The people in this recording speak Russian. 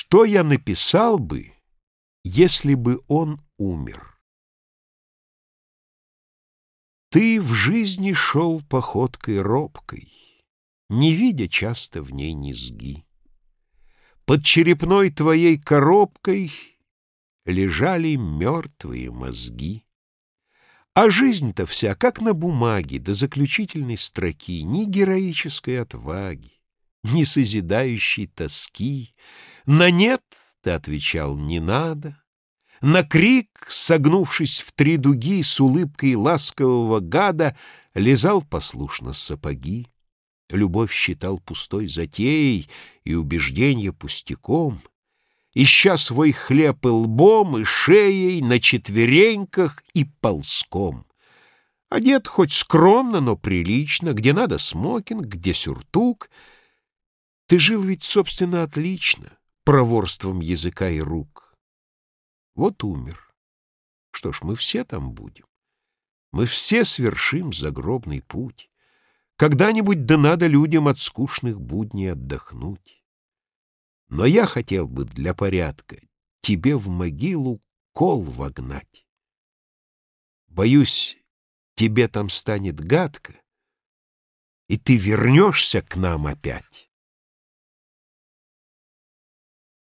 Что я написал бы, если бы он умер? Ты в жизни шел походкой робкой, Не видя часто в ней низги. Под черепной твоей коробкой Лежали мертвые мозги. А жизнь-то вся, как на бумаге, До заключительной строки, Ни героической отваги, Ни созидающей тоски. На «нет» ты отвечал «не надо», На крик, согнувшись в три дуги, С улыбкой ласкового гада Лизал послушно сапоги. Любовь считал пустой затеей И убежденье пустяком, Ища свой хлеб и лбом, и шеей, На четвереньках и ползком. Одет хоть скромно, но прилично, Где надо смокинг, где сюртук. Ты жил ведь, собственно, отлично, Проворством языка и рук. Вот умер. Что ж, мы все там будем. Мы все свершим загробный путь. Когда-нибудь да надо людям от скучных будней отдохнуть. Но я хотел бы для порядка тебе в могилу кол вогнать. Боюсь, тебе там станет гадко, и ты вернешься к нам опять.